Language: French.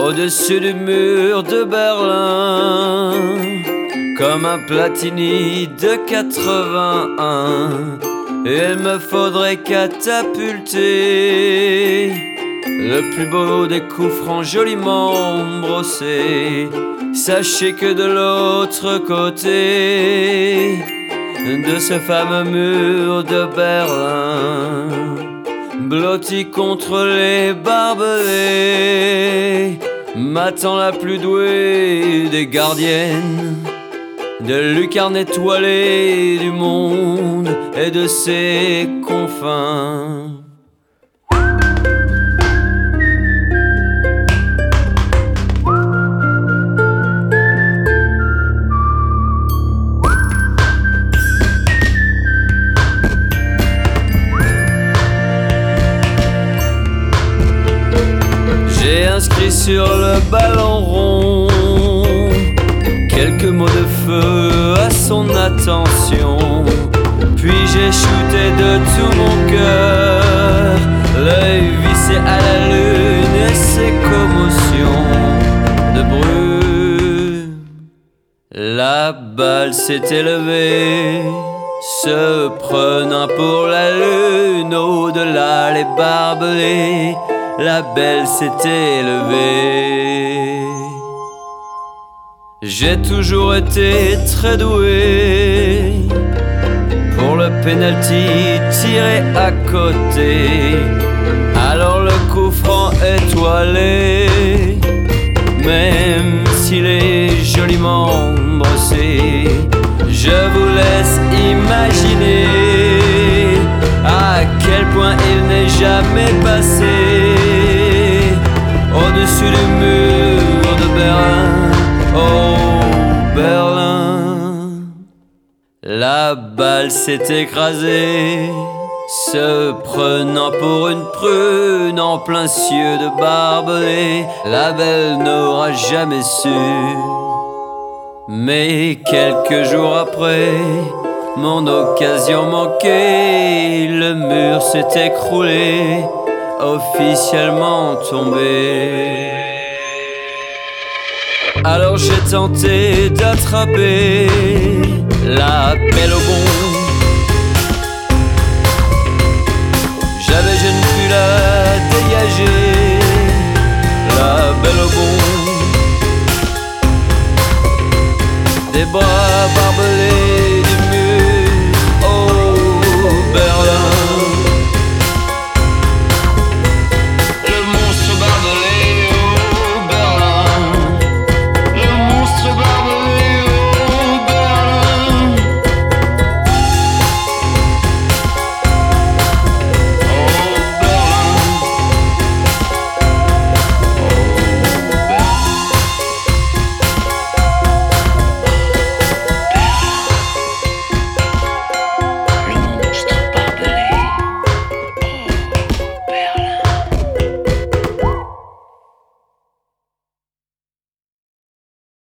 Au-dessus du mur de Berlin, comme un Platini de 81, il me faudrait catapulter le plus beau des coups francs joliment brossés. Sachez que de l'autre côté de ce fameux mur de Berlin, blotti contre les barbelés, m'attend la plus douée des gardiennes de lucarnes étoilées du monde et de ses confins. J'ai inscrit sur le ballon rond quelques mots de feu à son attention. Puis j'ai shooté de tout mon cœur, l'œil vissé à la lune et ses commotions de brume. La balle s'est élevée, se prenant pour la lune, au-delà les barbelés, la belle s'est élevée. J'ai toujours été très doué pour le penalty tiré à côté. Alors le coup franc étoilé, même s'il est joliment brossé, je vous laisse imaginer à quel point il n'est jamais passé la balle s'est écrasée, se prenant pour une prune en plein cieux de barbelé. La belle n'aura jamais su. Mais quelques jours après, mon occasion manquée, le mur s'est écroulé, officiellement tombé. Alors j'ai tenté d'attraper la belle au bon. J'avais je ne pu la dégager, la belle au bon. Des bras